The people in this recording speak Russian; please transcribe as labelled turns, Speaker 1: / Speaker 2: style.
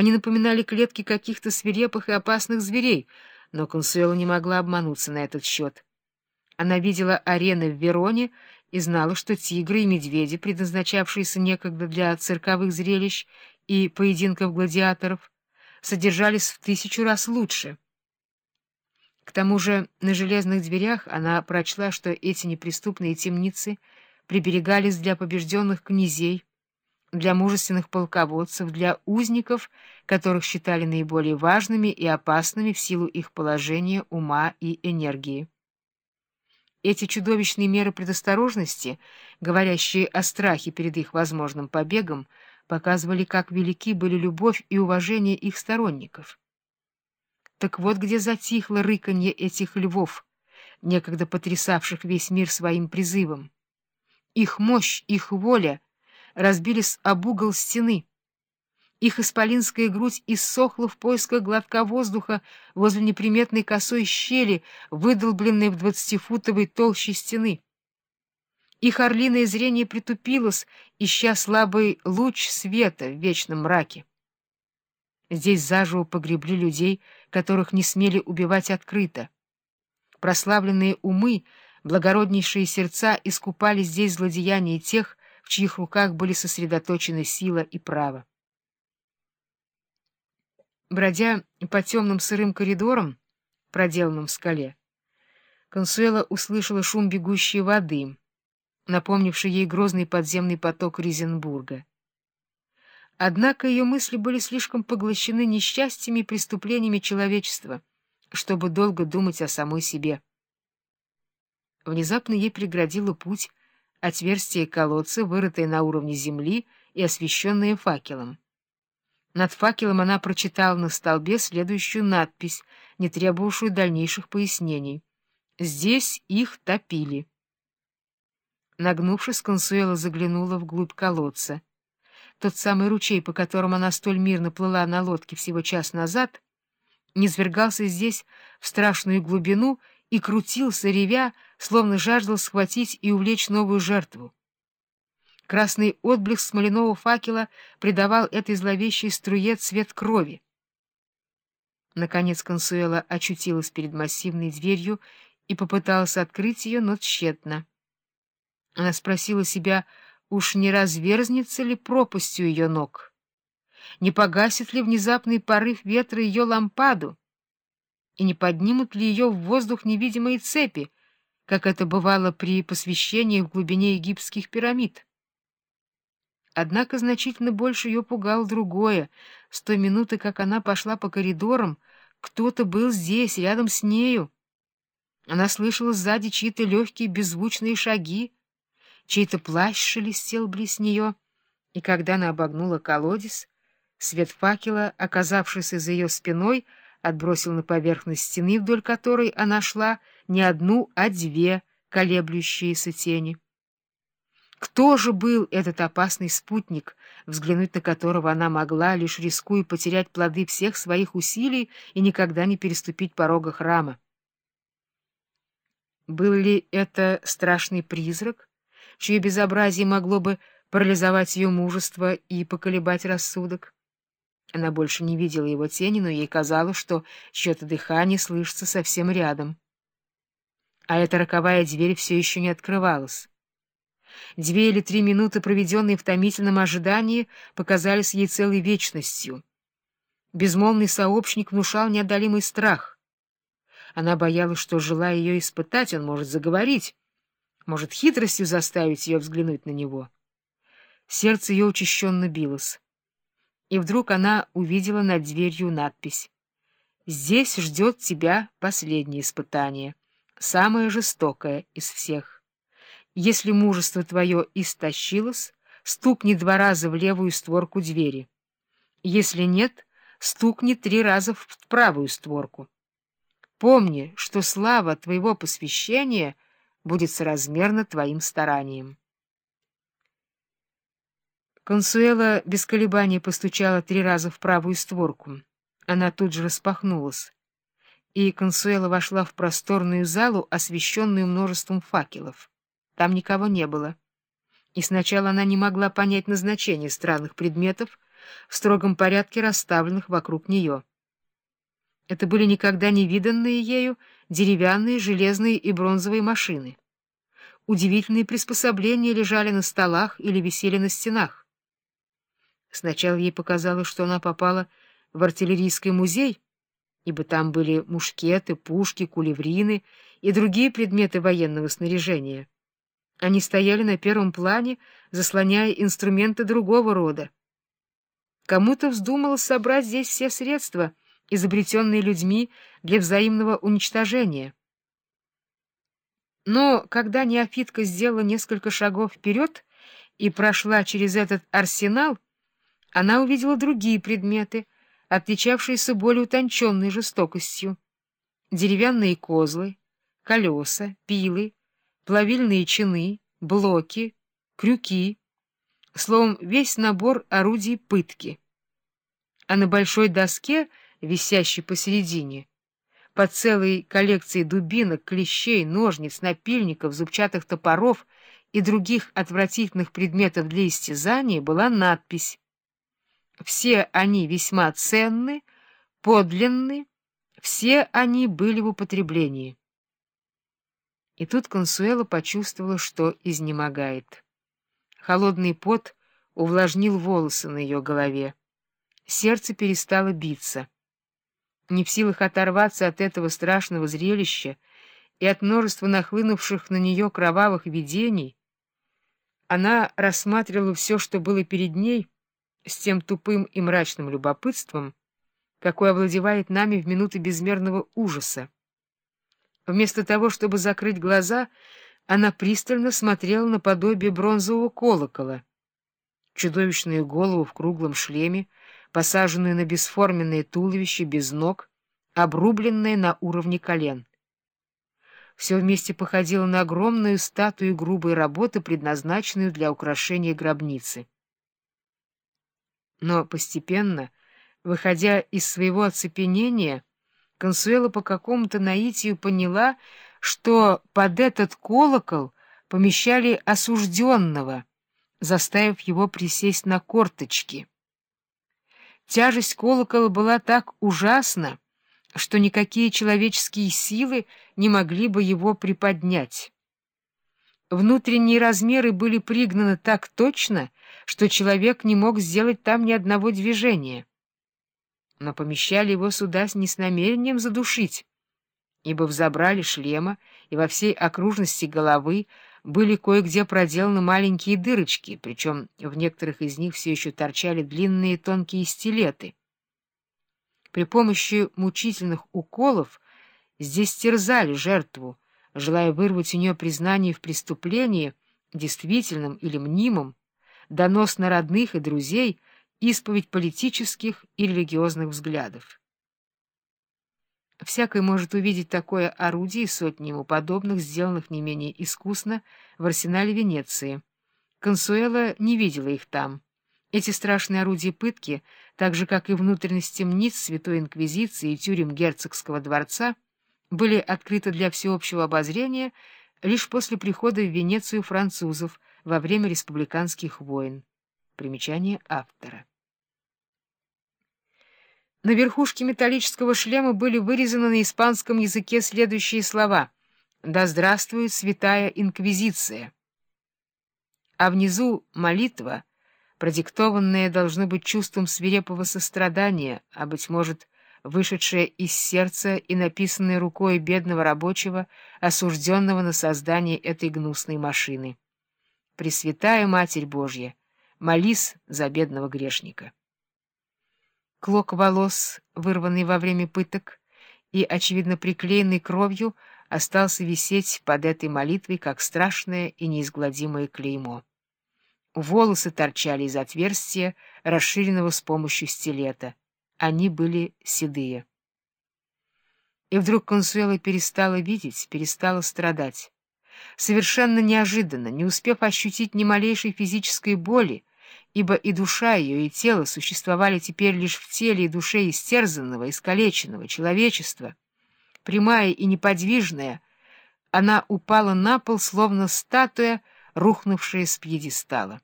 Speaker 1: Они напоминали клетки каких-то свирепых и опасных зверей, но Консуэла не могла обмануться на этот счет. Она видела арены в Вероне и знала, что тигры и медведи, предназначавшиеся некогда для цирковых зрелищ и поединков гладиаторов, содержались в тысячу раз лучше. К тому же на железных дверях она прочла, что эти неприступные темницы приберегались для побежденных князей, для мужественных полководцев, для узников, которых считали наиболее важными и опасными в силу их положения, ума и энергии. Эти чудовищные меры предосторожности, говорящие о страхе перед их возможным побегом, показывали, как велики были любовь и уважение их сторонников. Так вот где затихло рыканье этих львов, некогда потрясавших весь мир своим призывом. Их мощь, их воля разбились об угол стены. Их исполинская грудь иссохла в поисках глотка воздуха возле неприметной косой щели, выдолбленной в двадцатифутовой толще стены. Их орлиное зрение притупилось, ища слабый луч света в вечном мраке. Здесь заживо погребли людей, которых не смели убивать открыто. Прославленные умы, благороднейшие сердца искупали здесь злодеяния тех, чьих руках были сосредоточены сила и право. Бродя по темным сырым коридорам, проделанным в скале, Консуэла услышала шум бегущей воды, напомнивший ей грозный подземный поток Ризенбурга. Однако ее мысли были слишком поглощены несчастьями и преступлениями человечества, чтобы долго думать о самой себе. Внезапно ей преградило путь отверстие колодца, вырытое на уровне земли и освещенное факелом. Над факелом она прочитала на столбе следующую надпись, не требовавшую дальнейших пояснений. «Здесь их топили». Нагнувшись, Консуэла заглянула вглубь колодца. Тот самый ручей, по которому она столь мирно плыла на лодке всего час назад, низвергался здесь в страшную глубину и крутился, ревя, словно жаждал схватить и увлечь новую жертву. Красный отблеск смоляного факела придавал этой зловещей струе цвет крови. Наконец Консуэла очутилась перед массивной дверью и попыталась открыть ее, но тщетно. Она спросила себя, уж не разверзнется ли пропастью ее ног, не погасит ли внезапный порыв ветра ее лампаду, и не поднимут ли ее в воздух невидимые цепи, как это бывало при посвящении в глубине египетских пирамид. Однако значительно больше ее пугало другое. С той минуты, как она пошла по коридорам, кто-то был здесь, рядом с нею. Она слышала сзади чьи-то легкие беззвучные шаги, чей-то плащ шелестел близ нее, и когда она обогнула колодец, свет факела, оказавшийся за ее спиной, отбросил на поверхность стены, вдоль которой она шла, не одну, а две колеблющиеся тени. Кто же был этот опасный спутник, взглянуть на которого она могла, лишь рискуя потерять плоды всех своих усилий и никогда не переступить порога храма? Был ли это страшный призрак, чье безобразие могло бы парализовать ее мужество и поколебать рассудок? Она больше не видела его тени, но ей казалось, что чье-то дыхание слышится совсем рядом. А эта роковая дверь все еще не открывалась. Две или три минуты, проведенные в томительном ожидании, показались ей целой вечностью. Безмолвный сообщник внушал неодолимый страх. Она боялась, что, желая ее испытать, он может заговорить, может хитростью заставить ее взглянуть на него. Сердце ее учащенно билось. И вдруг она увидела над дверью надпись «Здесь ждет тебя последнее испытание, самое жестокое из всех». Если мужество твое истощилось, стукни два раза в левую створку двери. Если нет, стукни три раза в правую створку. Помни, что слава твоего посвящения будет соразмерна твоим стараниям. Консуэла без колебаний постучала три раза в правую створку. Она тут же распахнулась, и Консуэла вошла в просторную залу, освещенную множеством факелов. Там никого не было. И сначала она не могла понять назначение странных предметов, в строгом порядке расставленных вокруг нее. Это были никогда не виданные ею деревянные, железные и бронзовые машины. Удивительные приспособления лежали на столах или висели на стенах. Сначала ей показалось, что она попала в артиллерийский музей, ибо там были мушкеты, пушки, кулеврины и другие предметы военного снаряжения. Они стояли на первом плане, заслоняя инструменты другого рода. Кому-то вздумалось собрать здесь все средства — изобретенные людьми для взаимного уничтожения. Но когда неофитка сделала несколько шагов вперед и прошла через этот арсенал, она увидела другие предметы, отличавшиеся более утонченной жестокостью. Деревянные козлы, колеса, пилы, плавильные чины, блоки, крюки, словом, весь набор орудий пытки. А на большой доске — висящий посередине, под целой коллекцией дубинок, клещей, ножниц, напильников, зубчатых топоров и других отвратительных предметов для истязания была надпись «Все они весьма ценны, подлинны, все они были в употреблении». И тут Консуэла почувствовала, что изнемогает. Холодный пот увлажнил волосы на ее голове. Сердце перестало биться не в силах оторваться от этого страшного зрелища и от множества нахлынувших на нее кровавых видений, она рассматривала все, что было перед ней, с тем тупым и мрачным любопытством, какое овладевает нами в минуты безмерного ужаса. Вместо того, чтобы закрыть глаза, она пристально смотрела на подобие бронзового колокола. Чудовищную голову в круглом шлеме, посаженную на бесформенное туловище без ног, обрубленное на уровне колен. Все вместе походило на огромную статую грубой работы, предназначенную для украшения гробницы. Но постепенно, выходя из своего оцепенения, Консуэла по какому-то наитию поняла, что под этот колокол помещали осужденного, заставив его присесть на корточки. Тяжесть колокола была так ужасна, что никакие человеческие силы не могли бы его приподнять. Внутренние размеры были пригнаны так точно, что человек не мог сделать там ни одного движения. Но помещали его сюда не с намерением задушить, ибо взобрали шлема, и во всей окружности головы были кое-где проделаны маленькие дырочки, причем в некоторых из них все еще торчали длинные тонкие стилеты. При помощи мучительных уколов здесь терзали жертву, желая вырвать у нее признание в преступлении, действительном или мнимом, донос на родных и друзей, исповедь политических и религиозных взглядов. Всякой может увидеть такое орудие сотни ему подобных, сделанных не менее искусно, в арсенале Венеции. Консуэла не видела их там. Эти страшные орудия пытки, так же, как и внутренность темниц Святой Инквизиции и тюрем Герцогского дворца, были открыты для всеобщего обозрения лишь после прихода в Венецию французов во время республиканских войн. Примечание автора. На верхушке металлического шлема были вырезаны на испанском языке следующие слова «Да здравствует святая инквизиция!» А внизу молитва, продиктованная должно быть чувством свирепого сострадания, а, быть может, вышедшая из сердца и написанная рукой бедного рабочего, осужденного на создание этой гнусной машины. «Пресвятая Матерь Божья, молись за бедного грешника». Клок волос, вырванный во время пыток и, очевидно, приклеенный кровью, остался висеть под этой молитвой, как страшное и неизгладимое клеймо. Волосы торчали из отверстия, расширенного с помощью стилета. Они были седые. И вдруг Консуэла перестала видеть, перестала страдать. Совершенно неожиданно, не успев ощутить ни малейшей физической боли, ибо и душа ее, и тело существовали теперь лишь в теле и душе истерзанного, искалеченного человечества. Прямая и неподвижная, она упала на пол, словно статуя, рухнувшая с пьедестала.